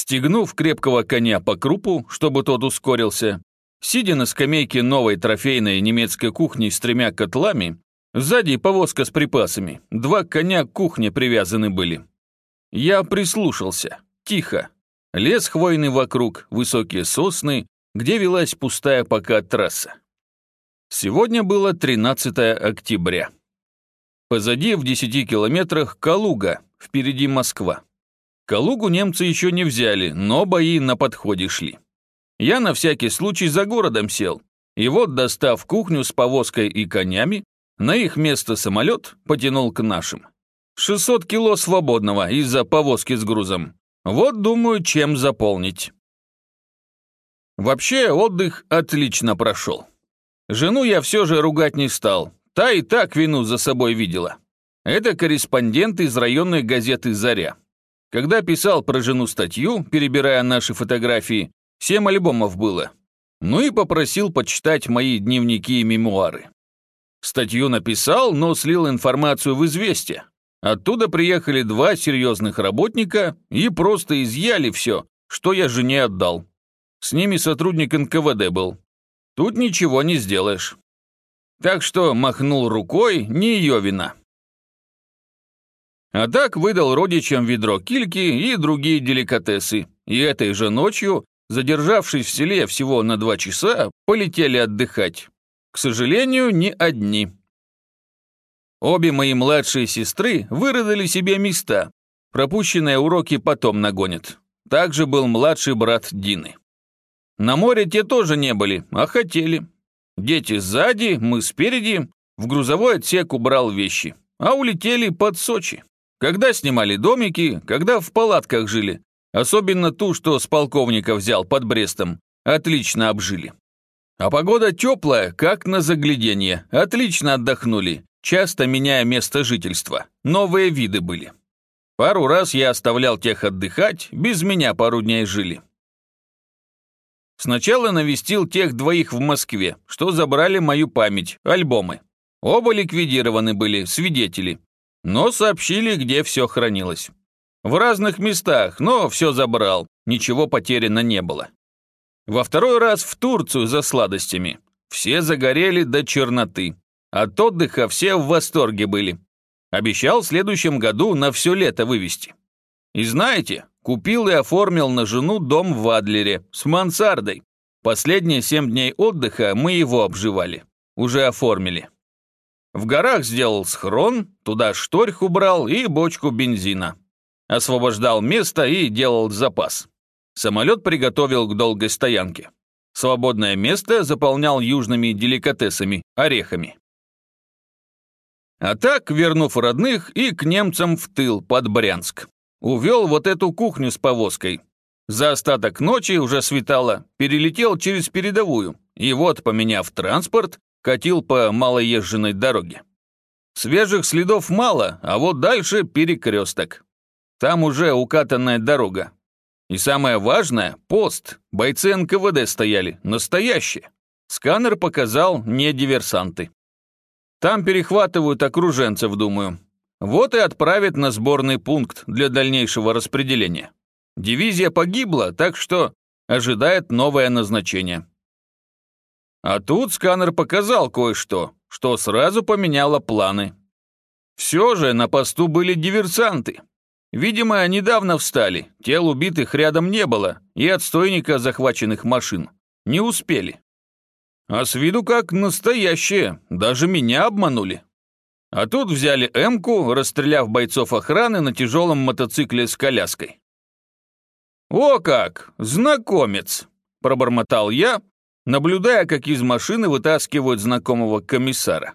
Стегнув крепкого коня по крупу, чтобы тот ускорился, сидя на скамейке новой трофейной немецкой кухни с тремя котлами, сзади повозка с припасами, два коня к кухне привязаны были. Я прислушался. Тихо. Лес хвойный вокруг, высокие сосны, где велась пустая пока трасса. Сегодня было 13 октября. Позади в 10 километрах Калуга, впереди Москва. Калугу немцы еще не взяли, но бои на подходе шли. Я на всякий случай за городом сел, и вот, достав кухню с повозкой и конями, на их место самолет потянул к нашим. 600 кило свободного из-за повозки с грузом. Вот думаю, чем заполнить. Вообще, отдых отлично прошел. Жену я все же ругать не стал, та и так вину за собой видела. Это корреспондент из районной газеты «Заря». Когда писал про жену статью, перебирая наши фотографии, семь альбомов было. Ну и попросил почитать мои дневники и мемуары. Статью написал, но слил информацию в «Известия». Оттуда приехали два серьезных работника и просто изъяли все, что я жене отдал. С ними сотрудник НКВД был. Тут ничего не сделаешь. Так что махнул рукой, не ее вина. А так выдал родичам ведро кильки и другие деликатесы. И этой же ночью, задержавшись в селе всего на два часа, полетели отдыхать. К сожалению, не одни. Обе мои младшие сестры выродили себе места. Пропущенные уроки потом нагонят. Также был младший брат Дины. На море те тоже не были, а хотели. Дети сзади, мы спереди, в грузовой отсек убрал вещи, а улетели под Сочи. Когда снимали домики, когда в палатках жили, особенно ту, что с полковника взял под Брестом, отлично обжили. А погода теплая, как на загляденье, отлично отдохнули, часто меняя место жительства. Новые виды были. Пару раз я оставлял тех отдыхать, без меня пару дней жили. Сначала навестил тех двоих в Москве, что забрали мою память, альбомы. Оба ликвидированы были, свидетели. Но сообщили, где все хранилось. В разных местах, но все забрал, ничего потеряно не было. Во второй раз в Турцию за сладостями. Все загорели до черноты. От отдыха все в восторге были. Обещал в следующем году на все лето вывести. И знаете, купил и оформил на жену дом в Адлере с мансардой. Последние семь дней отдыха мы его обживали. Уже оформили. В горах сделал схрон, туда шторх убрал и бочку бензина. Освобождал место и делал запас. Самолет приготовил к долгой стоянке. Свободное место заполнял южными деликатесами, орехами. А так, вернув родных, и к немцам в тыл, под Брянск. Увел вот эту кухню с повозкой. За остаток ночи, уже светало, перелетел через передовую, и вот, поменяв транспорт, катил по малоезженной дороге. Свежих следов мало, а вот дальше перекресток. Там уже укатанная дорога. И самое важное – пост. Бойцы НКВД стояли, настоящие. Сканер показал не диверсанты. Там перехватывают окруженцев, думаю. Вот и отправят на сборный пункт для дальнейшего распределения. Дивизия погибла, так что ожидает новое назначение. А тут сканер показал кое-что, что сразу поменяло планы. Все же на посту были диверсанты. Видимо, недавно встали, тел убитых рядом не было, и отстойника захваченных машин. Не успели. А с виду как настоящие, даже меня обманули. А тут взяли Эмку, расстреляв бойцов охраны на тяжелом мотоцикле с коляской. «О как! Знакомец!» – пробормотал я, наблюдая, как из машины вытаскивают знакомого комиссара.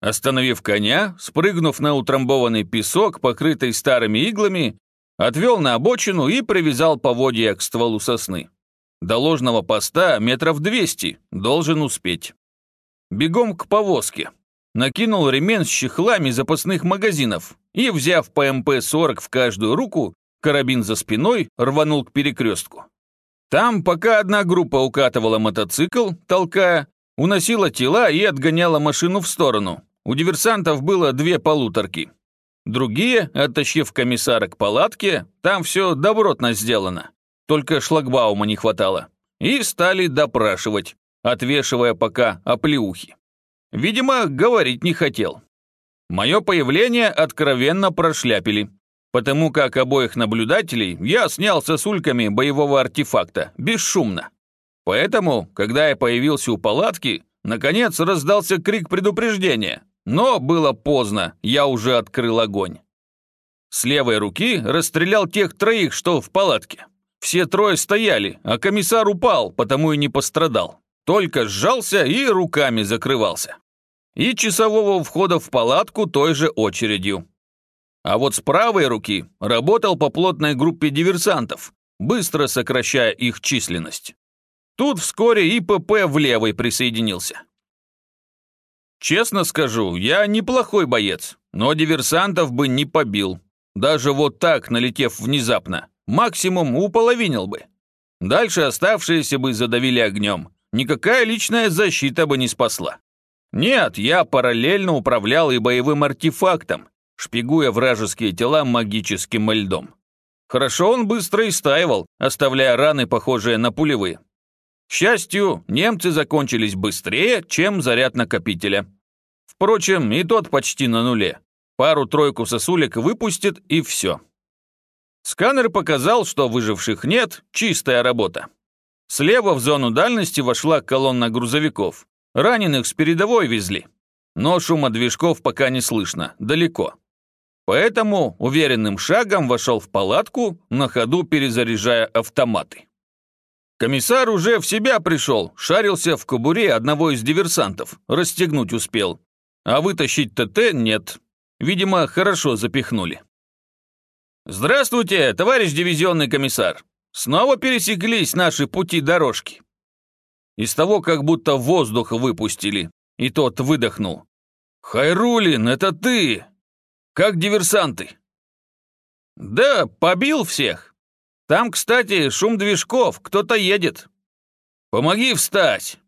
Остановив коня, спрыгнув на утрамбованный песок, покрытый старыми иглами, отвел на обочину и привязал поводья к стволу сосны. До ложного поста метров двести, должен успеть. Бегом к повозке. Накинул ремень с чехлами запасных магазинов и, взяв ПМП-40 в каждую руку, карабин за спиной, рванул к перекрестку. Там, пока одна группа укатывала мотоцикл, толкая, уносила тела и отгоняла машину в сторону. У диверсантов было две полуторки. Другие, оттащив комиссара к палатке, там все добротно сделано. Только шлагбаума не хватало. И стали допрашивать, отвешивая пока оплеухи. Видимо, говорить не хотел. Мое появление откровенно прошляпили, потому как обоих наблюдателей я снял сосульками боевого артефакта, бесшумно. Поэтому, когда я появился у палатки, наконец раздался крик предупреждения, но было поздно, я уже открыл огонь. С левой руки расстрелял тех троих, что в палатке. Все трое стояли, а комиссар упал, потому и не пострадал. Только сжался и руками закрывался. И часового входа в палатку той же очередью. А вот с правой руки работал по плотной группе диверсантов, быстро сокращая их численность. Тут вскоре и ПП в левой присоединился. Честно скажу, я неплохой боец, но диверсантов бы не побил. Даже вот так, налетев внезапно, максимум уполовинил бы. Дальше оставшиеся бы задавили огнем. Никакая личная защита бы не спасла. Нет, я параллельно управлял и боевым артефактом, шпигуя вражеские тела магическим льдом. Хорошо он быстро истаивал, оставляя раны, похожие на пулевые. К счастью, немцы закончились быстрее, чем заряд накопителя. Впрочем, и тот почти на нуле. Пару-тройку сосулек выпустит и все. Сканер показал, что выживших нет, чистая работа. Слева в зону дальности вошла колонна грузовиков. Раненых с передовой везли. Но шума движков пока не слышно, далеко. Поэтому уверенным шагом вошел в палатку, на ходу перезаряжая автоматы. Комиссар уже в себя пришел, шарился в кобуре одного из диверсантов, расстегнуть успел. А вытащить ТТ нет. Видимо, хорошо запихнули. «Здравствуйте, товарищ дивизионный комиссар! Снова пересеклись наши пути дорожки!» Из того, как будто воздух выпустили, и тот выдохнул. «Хайрулин, это ты! Как диверсанты?» «Да, побил всех. Там, кстати, шум движков, кто-то едет. Помоги встать!»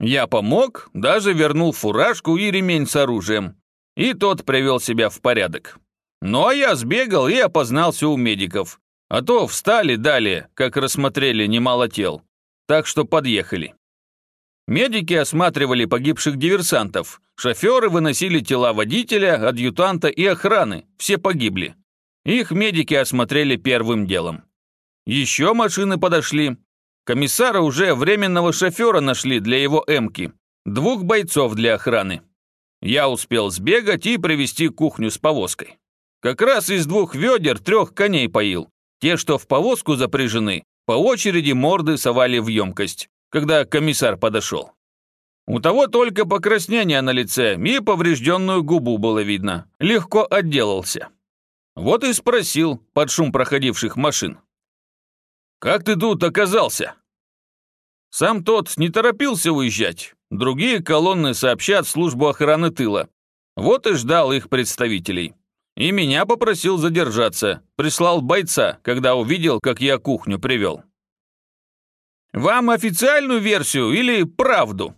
Я помог, даже вернул фуражку и ремень с оружием. И тот привел себя в порядок. Ну а я сбегал и опознался у медиков. А то встали далее, как рассмотрели немало тел так что подъехали. Медики осматривали погибших диверсантов, шоферы выносили тела водителя, адъютанта и охраны, все погибли. Их медики осмотрели первым делом. Еще машины подошли. Комиссара уже временного шофера нашли для его эмки, двух бойцов для охраны. Я успел сбегать и привести кухню с повозкой. Как раз из двух ведер трех коней поил. Те, что в повозку запряжены, по очереди морды совали в емкость, когда комиссар подошел. У того только покраснение на лице и поврежденную губу было видно. Легко отделался. Вот и спросил под шум проходивших машин. «Как ты тут оказался?» Сам тот не торопился уезжать. Другие колонны сообщат службу охраны тыла. Вот и ждал их представителей. И меня попросил задержаться. Прислал бойца, когда увидел, как я кухню привел. Вам официальную версию или правду?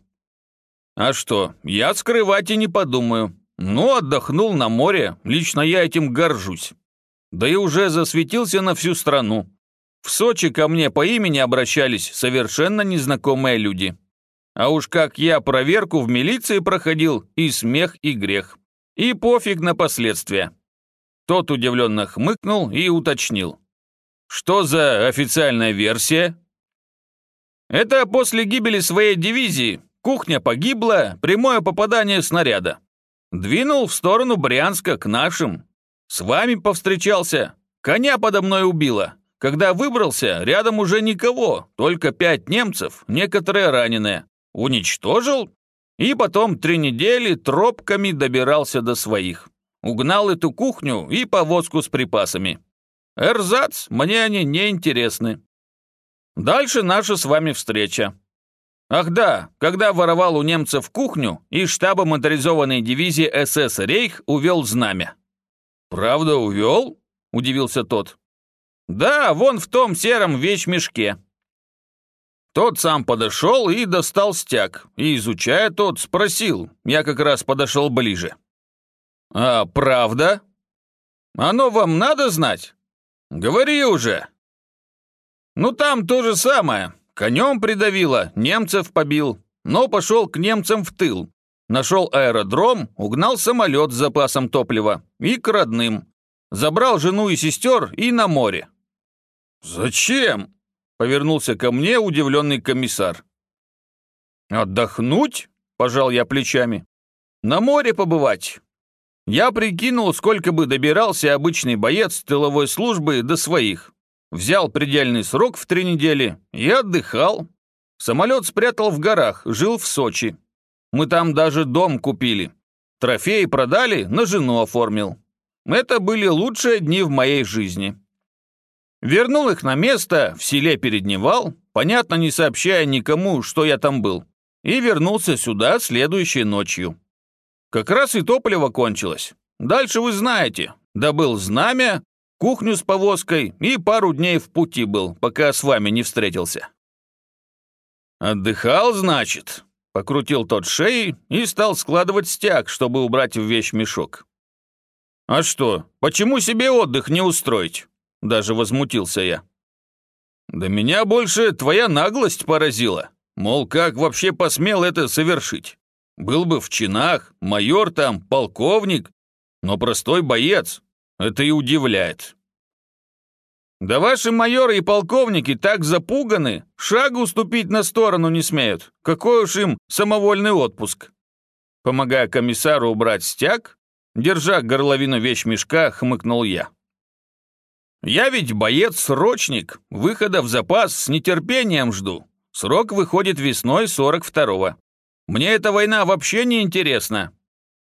А что, я скрывать и не подумаю. Ну, отдохнул на море, лично я этим горжусь. Да и уже засветился на всю страну. В Сочи ко мне по имени обращались совершенно незнакомые люди. А уж как я проверку в милиции проходил, и смех, и грех. И пофиг на последствия. Тот удивленно хмыкнул и уточнил. «Что за официальная версия?» «Это после гибели своей дивизии. Кухня погибла, прямое попадание снаряда. Двинул в сторону Брянска, к нашим. С вами повстречался. Коня подо мной убило. Когда выбрался, рядом уже никого, только пять немцев, некоторые раненые. Уничтожил и потом три недели тропками добирался до своих. Угнал эту кухню и повозку с припасами. Эрзац, мне они не интересны. Дальше наша с вами встреча. Ах да, когда воровал у немцев кухню, из штаба моторизованной дивизии СС «Рейх» увел знамя. «Правда увел?» – удивился тот. «Да, вон в том сером вещмешке». Тот сам подошел и достал стяг, и, изучая тот, спросил, я как раз подошел ближе. «А правда?» Оно вам надо знать? Говори уже. Ну там то же самое. Конем придавило, немцев побил, но пошел к немцам в тыл. Нашел аэродром, угнал самолет с запасом топлива и к родным. Забрал жену и сестер и на море. «Зачем?» — повернулся ко мне удивленный комиссар. «Отдохнуть?» — пожал я плечами. «На море побывать». Я прикинул, сколько бы добирался обычный боец тыловой службы до своих. Взял предельный срок в три недели и отдыхал. Самолет спрятал в горах, жил в Сочи. Мы там даже дом купили. Трофеи продали, на жену оформил. Это были лучшие дни в моей жизни. Вернул их на место, в селе передневал, понятно, не сообщая никому, что я там был, и вернулся сюда следующей ночью. Как раз и топливо кончилось. Дальше вы знаете, добыл знамя, кухню с повозкой и пару дней в пути был, пока с вами не встретился. «Отдыхал, значит?» Покрутил тот шеи и стал складывать стяг, чтобы убрать в вещмешок. «А что, почему себе отдых не устроить?» Даже возмутился я. «Да меня больше твоя наглость поразила. Мол, как вообще посмел это совершить? Был бы в чинах, майор там, полковник, но простой боец. Это и удивляет». «Да ваши майоры и полковники так запуганы, шагу уступить на сторону не смеют. Какой уж им самовольный отпуск?» Помогая комиссару убрать стяг, держа горловину вещмешка, хмыкнул я. «Я ведь боец-срочник, выхода в запас с нетерпением жду. Срок выходит весной 42-го. Мне эта война вообще не интересна.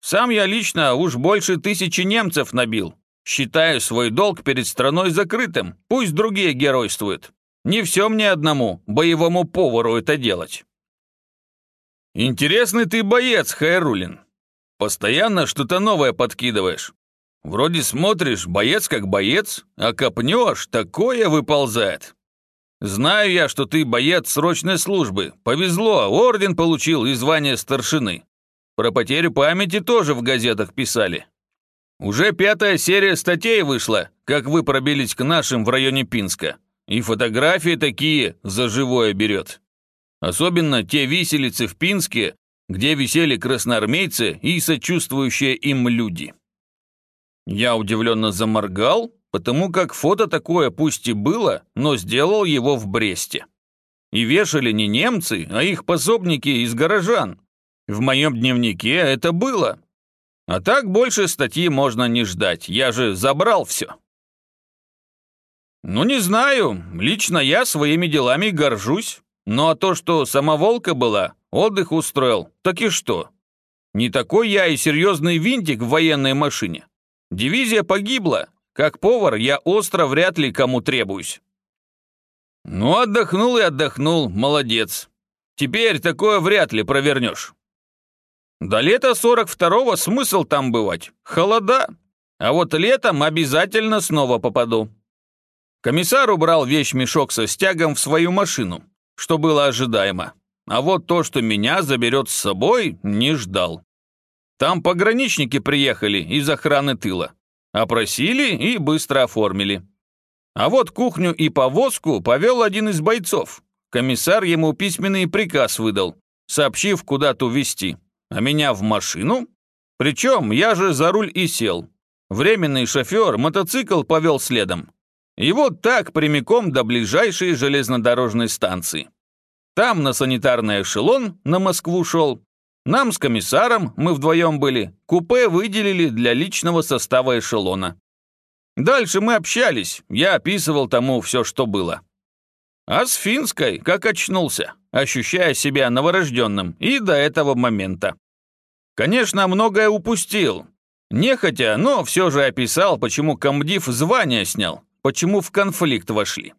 Сам я лично уж больше тысячи немцев набил. Считаю свой долг перед страной закрытым, пусть другие геройствуют. Не все мне одному, боевому повару, это делать. Интересный ты боец, Хайрулин. Постоянно что-то новое подкидываешь. Вроде смотришь, боец как боец, а копнешь, такое выползает. Знаю я, что ты боец срочной службы. Повезло, орден получил и звание старшины. Про потерю памяти тоже в газетах писали. Уже пятая серия статей вышла, как вы пробились к нашим в районе Пинска. И фотографии такие за живое берет. Особенно те виселицы в Пинске, где висели красноармейцы и сочувствующие им люди. Я удивленно заморгал, потому как фото такое пусть и было, но сделал его в Бресте. И вешали не немцы, а их пособники из горожан. В моем дневнике это было, а так больше статьи можно не ждать, я же забрал все. Ну, не знаю, лично я своими делами горжусь. Ну а то, что самоволка была, отдых устроил, так и что? Не такой я и серьезный винтик в военной машине. Дивизия погибла. Как повар я остро вряд ли кому требуюсь. Ну, отдохнул и отдохнул, молодец. Теперь такое вряд ли провернешь. До лета 42-го смысл там бывать. Холода. А вот летом обязательно снова попаду. Комиссар убрал вещь-мешок со стягом в свою машину, что было ожидаемо. А вот то, что меня заберет с собой, не ждал. Там пограничники приехали из охраны тыла. Опросили и быстро оформили. А вот кухню и повозку повел один из бойцов. Комиссар ему письменный приказ выдал, сообщив, куда ту везти а меня в машину? Причем я же за руль и сел. Временный шофер мотоцикл повел следом. И вот так прямиком до ближайшей железнодорожной станции. Там на санитарный эшелон на Москву шел. Нам с комиссаром, мы вдвоем были, купе выделили для личного состава эшелона. Дальше мы общались, я описывал тому все, что было. А с финской, как очнулся ощущая себя новорожденным и до этого момента. Конечно, многое упустил. Нехотя, но все же описал, почему комдив звание снял, почему в конфликт вошли.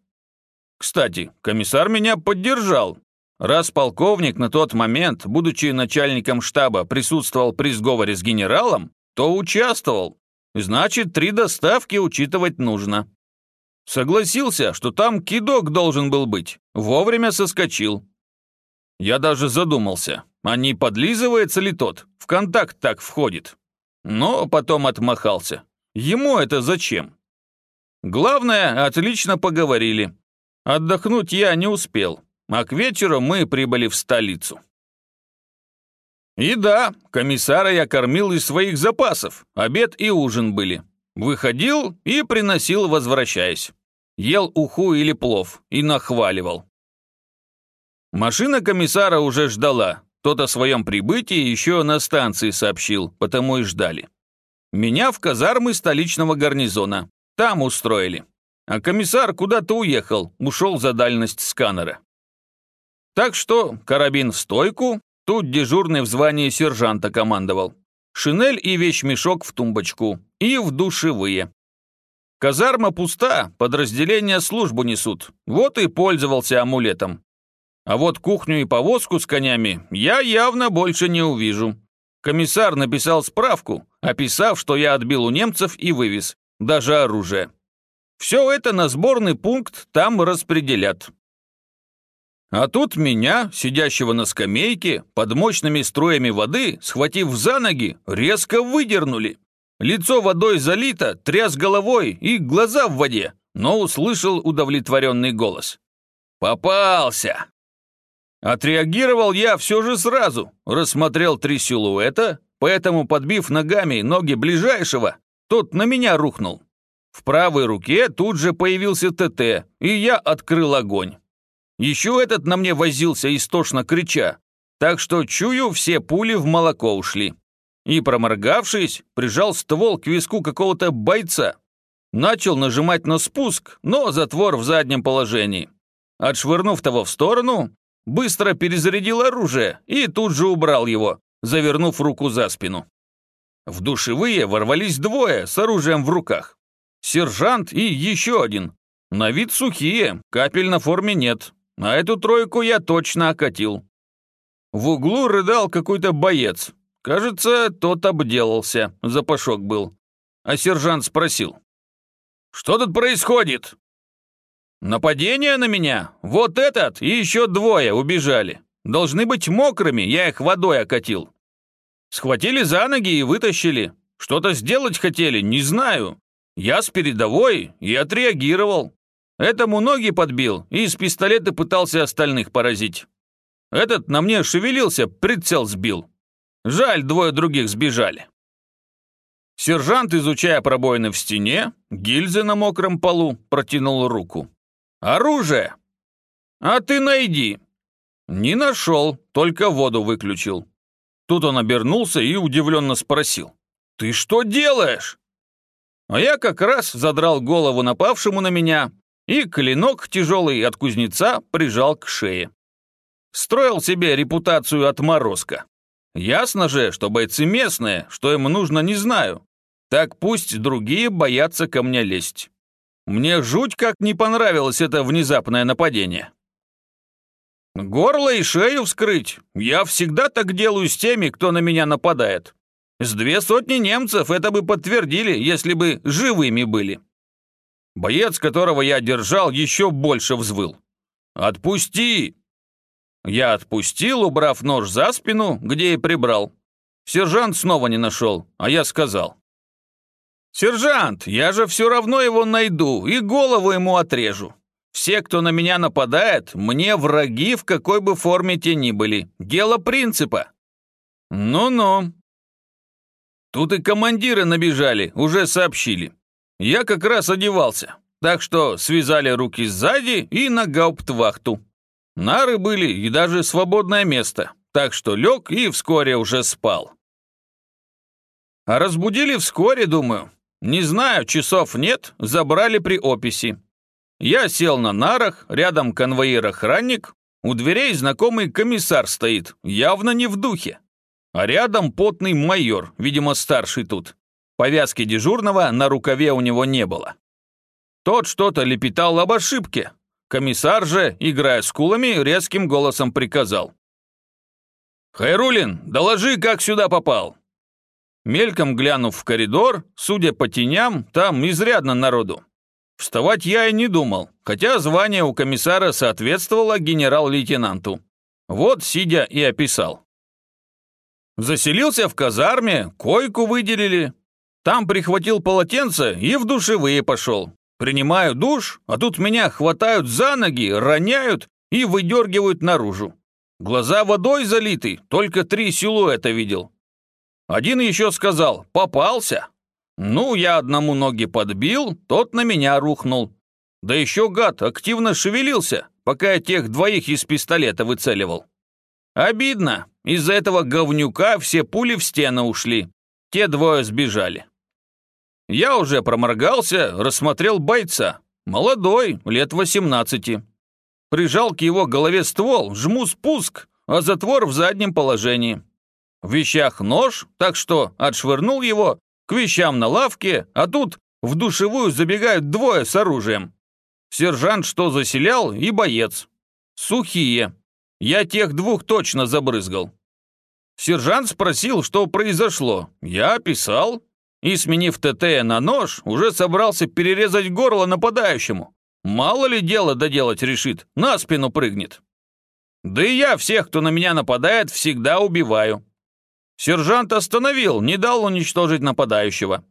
Кстати, комиссар меня поддержал. Раз полковник на тот момент, будучи начальником штаба, присутствовал при сговоре с генералом, то участвовал. Значит, три доставки учитывать нужно. Согласился, что там кидок должен был быть. Вовремя соскочил. Я даже задумался, а не подлизывается ли тот, в контакт так входит. Но потом отмахался. Ему это зачем? Главное, отлично поговорили. Отдохнуть я не успел, а к вечеру мы прибыли в столицу. И да, комиссара я кормил из своих запасов, обед и ужин были. Выходил и приносил, возвращаясь. Ел уху или плов и нахваливал. Машина комиссара уже ждала. Тот о своем прибытии еще на станции сообщил, потому и ждали. Меня в казармы столичного гарнизона. Там устроили. А комиссар куда-то уехал, ушел за дальность сканера. Так что карабин в стойку, тут дежурный в звании сержанта командовал. Шинель и вещмешок в тумбочку. И в душевые. Казарма пуста, подразделения службу несут. Вот и пользовался амулетом. А вот кухню и повозку с конями я явно больше не увижу. Комиссар написал справку, описав, что я отбил у немцев и вывез, даже оружие. Все это на сборный пункт там распределят. А тут меня, сидящего на скамейке, под мощными струями воды, схватив за ноги, резко выдернули. Лицо водой залито, тряс головой и глаза в воде, но услышал удовлетворенный голос. «Попался!» Отреагировал я все же сразу, рассмотрел три силуэта, поэтому, подбив ногами ноги ближайшего, тот на меня рухнул. В правой руке тут же появился ТТ, и я открыл огонь. Еще этот на мне возился, истошно крича, так что, чую, все пули в молоко ушли. И, проморгавшись, прижал ствол к виску какого-то бойца. Начал нажимать на спуск, но затвор в заднем положении. Отшвырнув того в сторону, быстро перезарядил оружие и тут же убрал его, завернув руку за спину. В душевые ворвались двое с оружием в руках. Сержант и еще один. На вид сухие, капель на форме нет. А эту тройку я точно окатил. В углу рыдал какой-то боец. Кажется, тот обделался, запашок был. А сержант спросил. «Что тут происходит?» «Нападение на меня? Вот этот и еще двое убежали. Должны быть мокрыми, я их водой окатил. Схватили за ноги и вытащили. Что-то сделать хотели, не знаю. Я с передовой и отреагировал. Этому ноги подбил и из пистолета пытался остальных поразить. Этот на мне шевелился, прицел сбил. Жаль, двое других сбежали. Сержант, изучая пробоины в стене, гильзы на мокром полу, протянул руку. «Оружие!» «А ты найди!» «Не нашел, только воду выключил». Тут он обернулся и удивленно спросил. «Ты что делаешь?» А я как раз задрал голову напавшему на меня и клинок тяжелый от кузнеца прижал к шее. Строил себе репутацию отморозка. Ясно же, что бойцы местные, что им нужно, не знаю. Так пусть другие боятся ко мне лезть. Мне жуть как не понравилось это внезапное нападение. Горло и шею вскрыть. Я всегда так делаю с теми, кто на меня нападает. С две сотни немцев это бы подтвердили, если бы живыми были. Боец, которого я держал, еще больше взвыл. «Отпусти!» Я отпустил, убрав нож за спину, где и прибрал. Сержант снова не нашел, а я сказал. «Сержант, я же все равно его найду и голову ему отрежу. Все, кто на меня нападает, мне враги в какой бы форме те ни были. Дело принципа». «Ну-ну». Тут и командиры набежали, уже сообщили. Я как раз одевался, так что связали руки сзади и на гауптвахту. Нары были и даже свободное место, так что лег и вскоре уже спал. А разбудили вскоре, думаю. Не знаю, часов нет, забрали при описи. Я сел на нарах, рядом конвоир-охранник, у дверей знакомый комиссар стоит, явно не в духе. А рядом потный майор, видимо, старший тут. Повязки дежурного на рукаве у него не было. Тот что-то лепетал об ошибке. Комиссар же, играя с кулами, резким голосом приказал. «Хайрулин, доложи, как сюда попал!» Мельком глянув в коридор, судя по теням, там изрядно народу. Вставать я и не думал, хотя звание у комиссара соответствовало генерал-лейтенанту. Вот, сидя, и описал. Заселился в казарме, койку выделили. Там прихватил полотенце и в душевые пошел. Принимаю душ, а тут меня хватают за ноги, роняют и выдергивают наружу. Глаза водой залиты, только три силуэта видел. Один еще сказал «попался». Ну, я одному ноги подбил, тот на меня рухнул. Да еще гад активно шевелился, пока я тех двоих из пистолета выцеливал. Обидно, из-за этого говнюка все пули в стену ушли. Те двое сбежали. Я уже проморгался, рассмотрел бойца. Молодой, лет 18. Прижал к его голове ствол, жму спуск, а затвор в заднем положении. В вещах нож, так что отшвырнул его к вещам на лавке, а тут в душевую забегают двое с оружием. Сержант, что заселял, и боец. Сухие. Я тех двух точно забрызгал. Сержант спросил, что произошло. Я описал. И, сменив ТТ на нож, уже собрался перерезать горло нападающему. Мало ли дело доделать решит, на спину прыгнет. Да и я всех, кто на меня нападает, всегда убиваю. Сержант остановил, не дал уничтожить нападающего.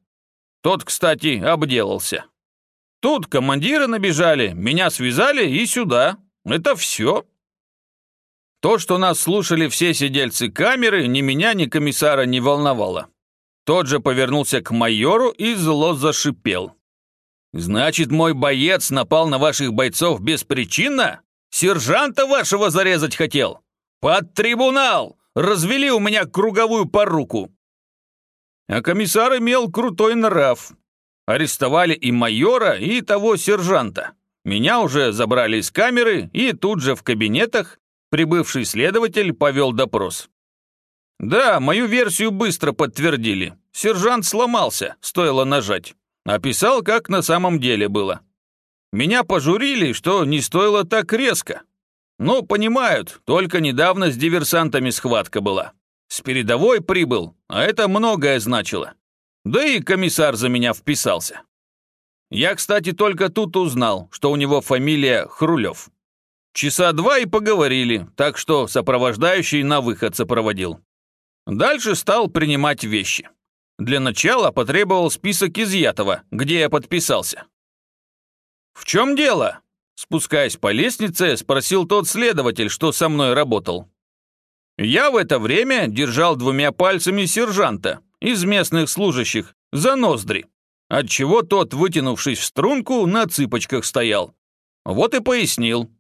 Тот, кстати, обделался. Тут командиры набежали, меня связали и сюда. Это все. То, что нас слушали все сидельцы камеры, ни меня, ни комиссара не волновало. Тот же повернулся к майору и зло зашипел. «Значит, мой боец напал на ваших бойцов беспричинно? Сержанта вашего зарезать хотел? Под трибунал! Развели у меня круговую поруку!» А комиссар имел крутой нрав. Арестовали и майора, и того сержанта. Меня уже забрали из камеры, и тут же в кабинетах Прибывший следователь повел допрос. Да, мою версию быстро подтвердили. Сержант сломался, стоило нажать. Описал, как на самом деле было. Меня пожурили, что не стоило так резко. Но понимают, только недавно с диверсантами схватка была. С передовой прибыл, а это многое значило. Да и комиссар за меня вписался. Я, кстати, только тут узнал, что у него фамилия Хрулев. Часа два и поговорили, так что сопровождающий на выход сопроводил. Дальше стал принимать вещи. Для начала потребовал список изъятого, где я подписался. «В чем дело?» Спускаясь по лестнице, спросил тот следователь, что со мной работал. Я в это время держал двумя пальцами сержанта из местных служащих за ноздри, отчего тот, вытянувшись в струнку, на цыпочках стоял. Вот и пояснил.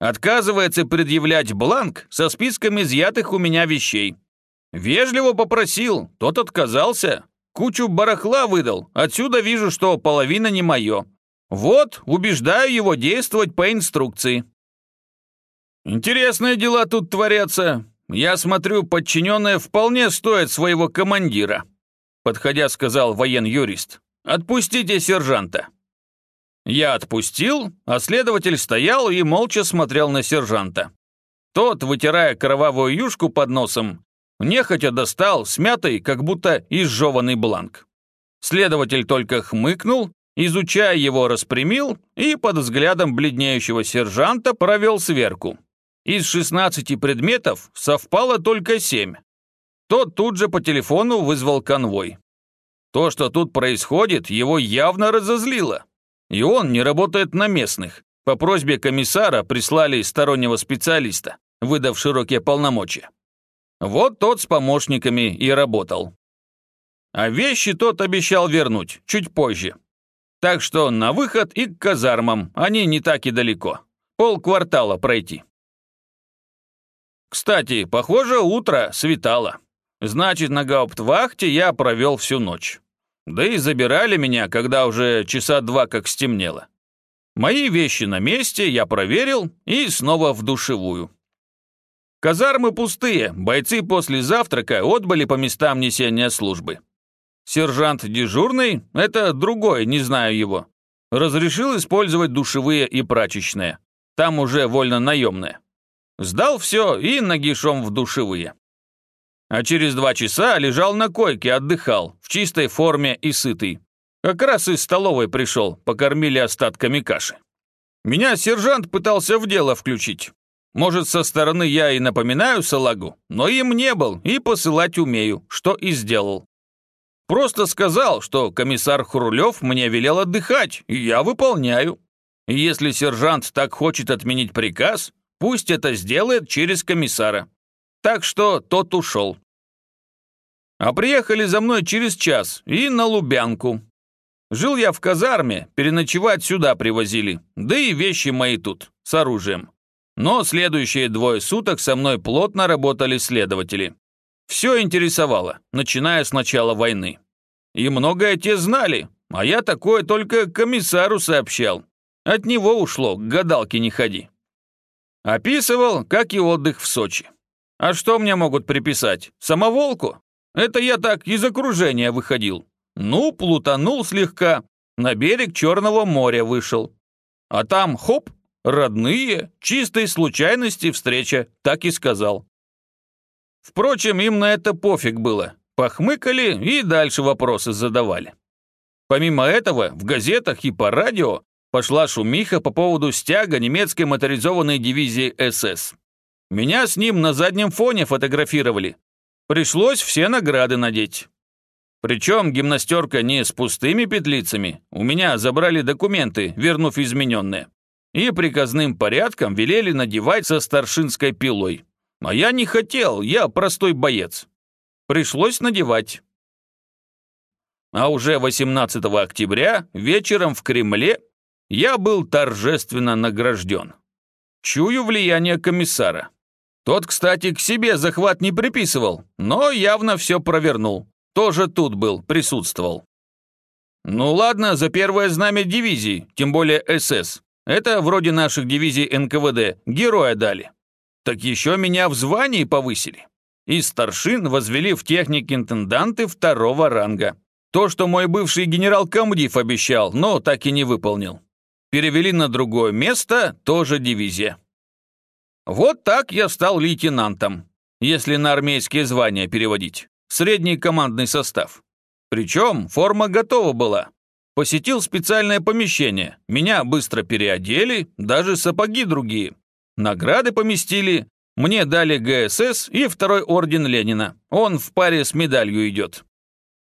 Отказывается предъявлять бланк со списком изъятых у меня вещей. Вежливо попросил, тот отказался. Кучу барахла выдал, отсюда вижу, что половина не мое. Вот, убеждаю его действовать по инструкции. Интересные дела тут творятся. Я смотрю, подчиненные вполне стоят своего командира. Подходя, сказал воен-юрист. Отпустите сержанта. Я отпустил, а следователь стоял и молча смотрел на сержанта. Тот, вытирая кровавую юшку под носом, нехотя достал смятый, как будто изжеванный бланк. Следователь только хмыкнул, изучая его, распрямил и под взглядом бледнеющего сержанта провел сверку. Из 16 предметов совпало только 7. Тот тут же по телефону вызвал конвой. То, что тут происходит, его явно разозлило. И он не работает на местных. По просьбе комиссара прислали стороннего специалиста, выдав широкие полномочия. Вот тот с помощниками и работал. А вещи тот обещал вернуть чуть позже. Так что на выход и к казармам, они не так и далеко. Полквартала пройти. Кстати, похоже, утро светало. Значит, на гауптвахте я провел всю ночь. Да и забирали меня, когда уже часа два как стемнело. Мои вещи на месте, я проверил и снова в душевую. Казармы пустые, бойцы после завтрака отбыли по местам несения службы. Сержант дежурный, это другой, не знаю его, разрешил использовать душевые и прачечные. Там уже вольно наемные. Сдал все и нагишом в душевые а через два часа лежал на койке, отдыхал, в чистой форме и сытый. Как раз из столовой пришел, покормили остатками каши. Меня сержант пытался в дело включить. Может, со стороны я и напоминаю салагу, но им не был и посылать умею, что и сделал. Просто сказал, что комиссар Хрулев мне велел отдыхать, и я выполняю. Если сержант так хочет отменить приказ, пусть это сделает через комиссара. Так что тот ушел. А приехали за мной через час и на Лубянку. Жил я в казарме, переночевать сюда привозили, да и вещи мои тут, с оружием. Но следующие двое суток со мной плотно работали следователи. Все интересовало, начиная с начала войны. И многое те знали, а я такое только комиссару сообщал. От него ушло, к гадалке не ходи. Описывал, как и отдых в Сочи. А что мне могут приписать? Самоволку? Это я так из окружения выходил. Ну, плутанул слегка, на берег Черного моря вышел. А там, хоп, родные, чистой случайности встреча, так и сказал. Впрочем, им на это пофиг было. Похмыкали и дальше вопросы задавали. Помимо этого, в газетах и по радио пошла шумиха по поводу стяга немецкой моторизованной дивизии СС. Меня с ним на заднем фоне фотографировали. Пришлось все награды надеть. Причем гимнастерка не с пустыми петлицами. У меня забрали документы, вернув измененные. И приказным порядком велели надевать со старшинской пилой. А я не хотел, я простой боец. Пришлось надевать. А уже 18 октября вечером в Кремле я был торжественно награжден. Чую влияние комиссара. Тот, кстати, к себе захват не приписывал, но явно все провернул. Тоже тут был, присутствовал. Ну ладно, за первое знамя дивизии, тем более СС. Это вроде наших дивизий НКВД, героя дали так еще меня в звании повысили. Из старшин возвели в техник-интенданты второго ранга. То, что мой бывший генерал Камдив обещал, но так и не выполнил. Перевели на другое место, тоже дивизия. Вот так я стал лейтенантом, если на армейские звания переводить. Средний командный состав. Причем форма готова была. Посетил специальное помещение, меня быстро переодели, даже сапоги другие. Награды поместили, мне дали ГСС и второй орден Ленина. Он в паре с медалью идет.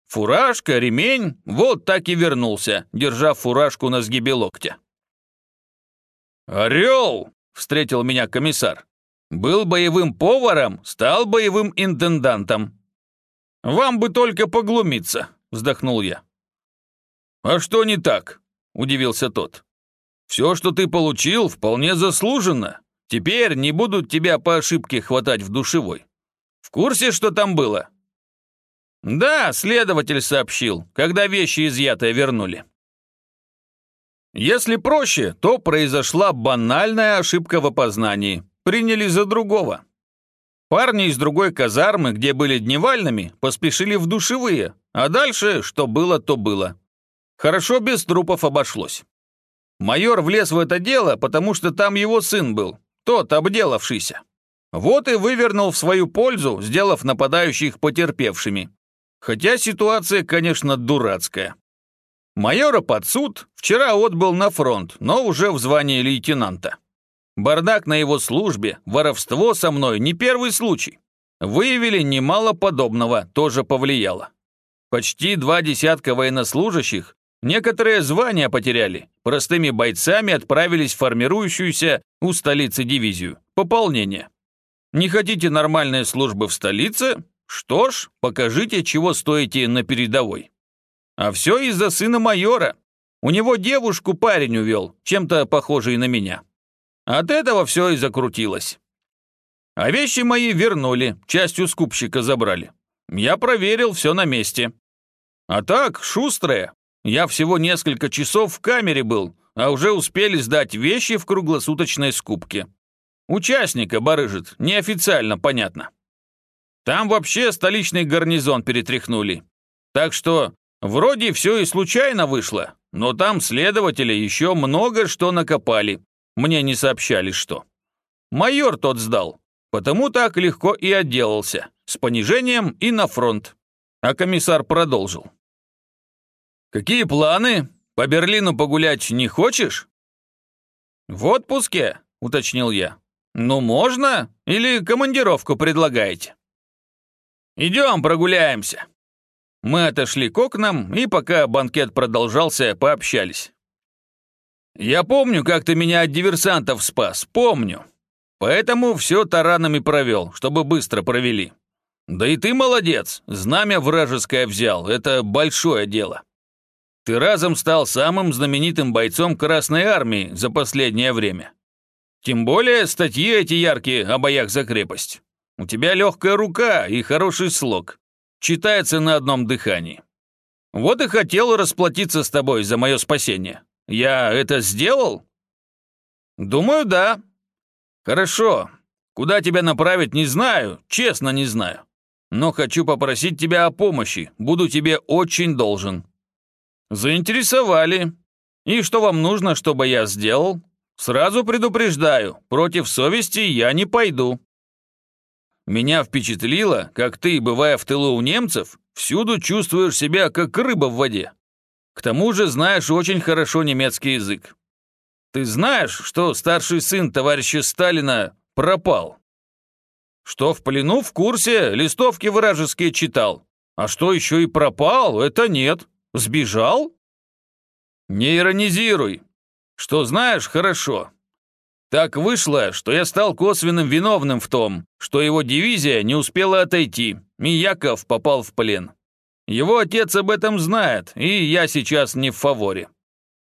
Фуражка, ремень, вот так и вернулся, держа фуражку на сгибе локтя. «Орел!» — встретил меня комиссар. «Был боевым поваром, стал боевым интендантом». «Вам бы только поглумиться», — вздохнул я. «А что не так?» — удивился тот. «Все, что ты получил, вполне заслуженно. Теперь не будут тебя по ошибке хватать в душевой. В курсе, что там было?» «Да, следователь сообщил, когда вещи изъятые вернули». Если проще, то произошла банальная ошибка в опознании. Приняли за другого. Парни из другой казармы, где были дневальными, поспешили в душевые, а дальше, что было, то было. Хорошо без трупов обошлось. Майор влез в это дело, потому что там его сын был, тот обделавшийся. Вот и вывернул в свою пользу, сделав нападающих потерпевшими. Хотя ситуация, конечно, дурацкая. Майора под суд вчера отбыл на фронт, но уже в звании лейтенанта. Бардак на его службе, воровство со мной не первый случай. Выявили немало подобного, тоже повлияло. Почти два десятка военнослужащих Некоторые звания потеряли. Простыми бойцами отправились в формирующуюся у столицы дивизию. Пополнение. Не хотите нормальной службы в столице? Что ж, покажите, чего стоите на передовой. А все из-за сына майора. У него девушку парень увел, чем-то похожий на меня. От этого все и закрутилось. А вещи мои вернули, частью скупщика забрали. Я проверил, все на месте. А так, шустрая, я всего несколько часов в камере был, а уже успели сдать вещи в круглосуточной скупке. Участника барыжит, неофициально, понятно. Там вообще столичный гарнизон перетряхнули. Так что вроде все и случайно вышло, но там следователи еще много что накопали. Мне не сообщали, что. Майор тот сдал, потому так легко и отделался, с понижением и на фронт. А комиссар продолжил. «Какие планы? По Берлину погулять не хочешь?» «В отпуске», — уточнил я. «Ну, можно? Или командировку предлагаете?» «Идем прогуляемся», Мы отошли к окнам и, пока банкет продолжался, пообщались. «Я помню, как ты меня от диверсантов спас, помню. Поэтому все таранами провел, чтобы быстро провели. Да и ты молодец, знамя вражеское взял, это большое дело. Ты разом стал самым знаменитым бойцом Красной Армии за последнее время. Тем более статьи эти яркие о боях за крепость. У тебя легкая рука и хороший слог. Читается на одном дыхании. Вот и хотел расплатиться с тобой за мое спасение. Я это сделал? Думаю, да. Хорошо. Куда тебя направить, не знаю, честно не знаю. Но хочу попросить тебя о помощи, буду тебе очень должен. Заинтересовали. И что вам нужно, чтобы я сделал? Сразу предупреждаю, против совести я не пойду. Меня впечатлило, как ты, бывая в тылу у немцев, всюду чувствуешь себя как рыба в воде. К тому же знаешь очень хорошо немецкий язык. Ты знаешь, что старший сын товарища Сталина пропал? Что в плену в курсе, листовки вражеские читал. А что еще и пропал, это нет. Сбежал? Не иронизируй. Что знаешь, хорошо. Так вышло, что я стал косвенным виновным в том, что его дивизия не успела отойти, и Яков попал в плен. Его отец об этом знает, и я сейчас не в фаворе.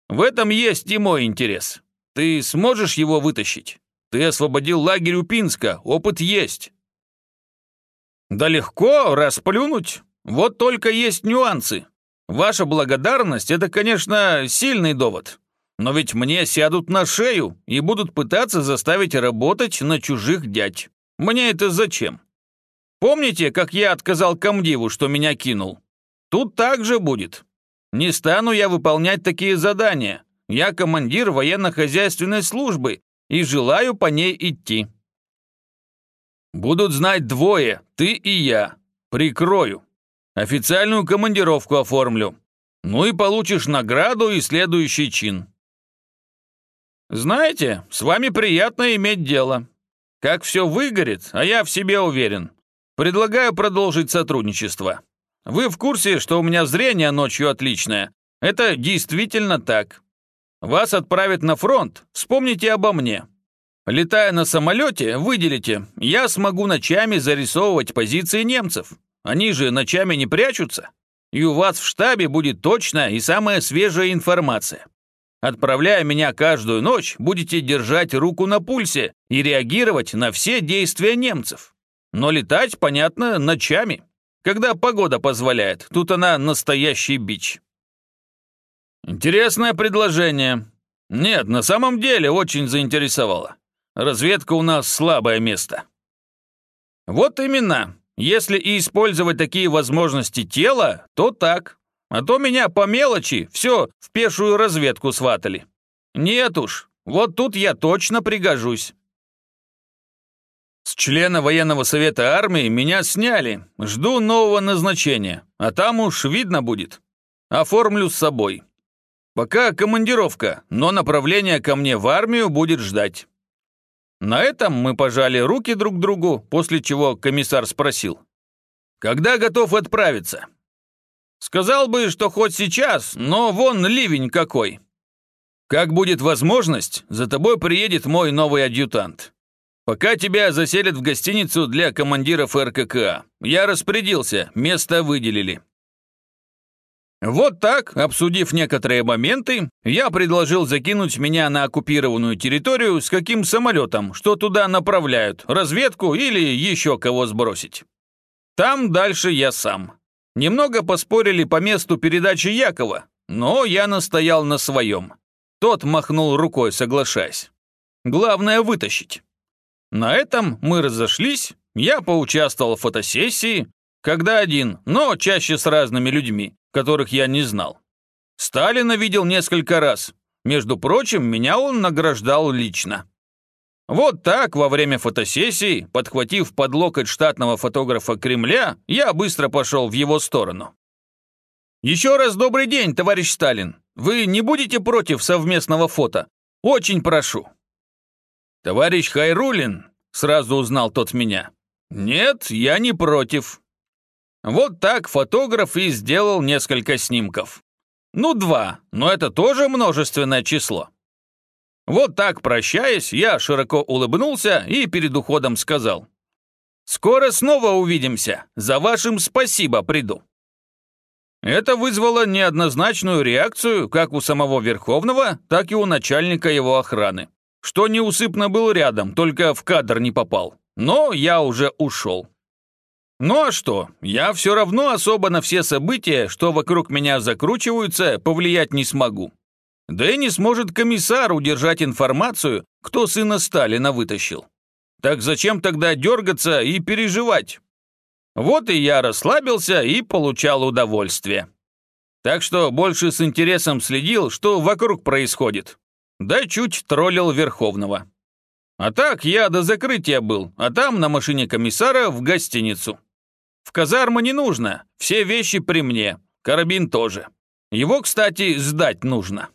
В этом есть и мой интерес. Ты сможешь его вытащить? Ты освободил лагерь у Пинска, опыт есть. Да легко, расплюнуть. Вот только есть нюансы. Ваша благодарность – это, конечно, сильный довод. Но ведь мне сядут на шею и будут пытаться заставить работать на чужих дядь. Мне это зачем? Помните, как я отказал комдиву, что меня кинул? Тут так же будет. Не стану я выполнять такие задания. Я командир военно-хозяйственной службы и желаю по ней идти. Будут знать двое, ты и я. Прикрою. Официальную командировку оформлю. Ну и получишь награду и следующий чин. Знаете, с вами приятно иметь дело. Как все выгорит, а я в себе уверен. Предлагаю продолжить сотрудничество. Вы в курсе, что у меня зрение ночью отличное? Это действительно так. Вас отправят на фронт, вспомните обо мне. Летая на самолете, выделите, я смогу ночами зарисовывать позиции немцев. Они же ночами не прячутся. И у вас в штабе будет точная и самая свежая информация. Отправляя меня каждую ночь, будете держать руку на пульсе и реагировать на все действия немцев. Но летать, понятно, ночами. Когда погода позволяет, тут она настоящий бич. Интересное предложение. Нет, на самом деле очень заинтересовало. Разведка у нас слабое место. Вот именно. Если и использовать такие возможности тела, то так. А то меня по мелочи все в пешую разведку сватали. Нет уж, вот тут я точно пригожусь. С члена военного совета армии меня сняли. Жду нового назначения, а там уж видно будет. Оформлю с собой. Пока командировка, но направление ко мне в армию будет ждать. На этом мы пожали руки друг другу, после чего комиссар спросил. «Когда готов отправиться?» «Сказал бы, что хоть сейчас, но вон ливень какой». «Как будет возможность, за тобой приедет мой новый адъютант. Пока тебя заселят в гостиницу для командиров РККА. Я распорядился, место выделили». Вот так, обсудив некоторые моменты, я предложил закинуть меня на оккупированную территорию с каким самолетом, что туда направляют, разведку или еще кого сбросить. Там дальше я сам. Немного поспорили по месту передачи Якова, но я настоял на своем. Тот махнул рукой, соглашаясь. Главное вытащить. На этом мы разошлись, я поучаствовал в фотосессии, когда один, но чаще с разными людьми, которых я не знал. Сталина видел несколько раз. Между прочим, меня он награждал лично. Вот так, во время фотосессии, подхватив под локоть штатного фотографа Кремля, я быстро пошел в его сторону. «Еще раз добрый день, товарищ Сталин. Вы не будете против совместного фото? Очень прошу». «Товарищ Хайрулин?» — сразу узнал тот меня. «Нет, я не против». Вот так фотограф и сделал несколько снимков. Ну, два, но это тоже множественное число. Вот так, прощаясь, я широко улыбнулся и перед уходом сказал. «Скоро снова увидимся. За вашим спасибо приду». Это вызвало неоднозначную реакцию как у самого Верховного, так и у начальника его охраны, что неусыпно был рядом, только в кадр не попал. Но я уже ушел. Ну а что, я все равно особо на все события, что вокруг меня закручиваются, повлиять не смогу. Да и не сможет комиссар удержать информацию, кто сына Сталина вытащил. Так зачем тогда дергаться и переживать? Вот и я расслабился и получал удовольствие. Так что больше с интересом следил, что вокруг происходит. Да чуть троллил Верховного. А так я до закрытия был, а там на машине комиссара в гостиницу. В казарму не нужно, все вещи при мне, карабин тоже. Его, кстати, сдать нужно.